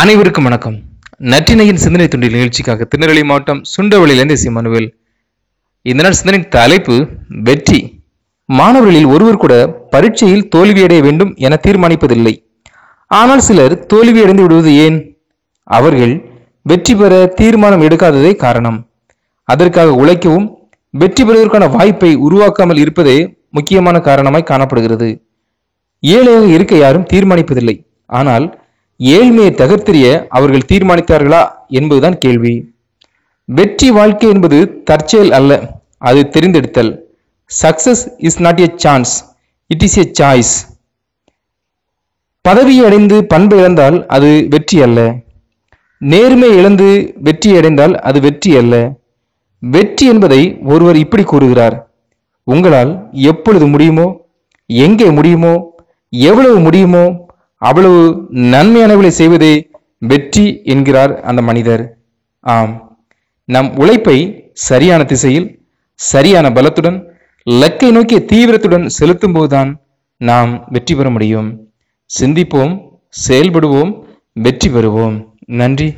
அனைவருக்கும் வணக்கம். நற்றினையின் சிந்தனை துண்டில் நிகழ்ச்சிக்காக திருநெல்வேலி மாவட்டம் சுண்டவளியிலிருந்து சி மனுவேல். இந்த நாள் சிந்தனை தலைப்பு வெற்றி. மாணவர்களில் ஒருவர் கூட பரீட்சையில் தோல்வியடைய வேண்டும் என தீர்மானிப்பதில்லை. ஆனால் சிலர் தோல்வியடைந்து விடுவது ஏன்? அவர்கள் வெற்றி பெற தீர்மானம் எடுக்காததே காரணம். அதற்காக உழைக்கவும் வெற்றி பெறுவதற்கான வாய்ப்பை உருவாக்காமல் இருப்பதே முக்கியமான காரணமாய் காணப்படுகிறது. ஏழையாக இருக்க யாரும் தீர்மானிப்பதில்லை. ஆனால் ஏழ்மையை தகர்த்தெறிய அவர்கள் தீர்மானித்தார்களா என்பதுதான் கேள்வி. வெற்றி வாழ்க்கை என்பது தற்செயல் அல்ல அது தெரிந்தெடுத்தல். Success is not a chance it is a choice பதவியை அடைந்து பண்பை இழந்தால் அது வெற்றி அல்ல. நேர்மை இழந்து வெற்றி அடைந்தால் அது வெற்றி அல்ல. வெற்றி என்பதை ஒருவர் இப்படி கூறுகிறார். உங்களால் எப்பொழுது முடியுமோ எங்கே முடியுமோ எவ்வளவு முடியுமோ அவ்வளவு நன்மையானவர்களை செய்வதே வெற்றி என்கிறார் அந்த மனிதர். ஆம். நம் உழைப்பை சரியான திசையில் சரியான பலத்துடன் லக்கை நோக்கிய தீவிரத்துடன் செலுத்தும் போதுதான் நாம் வெற்றி பெற முடியும். சிந்திப்போம் செயல்படுவோம் வெற்றி பெறுவோம். நன்றி.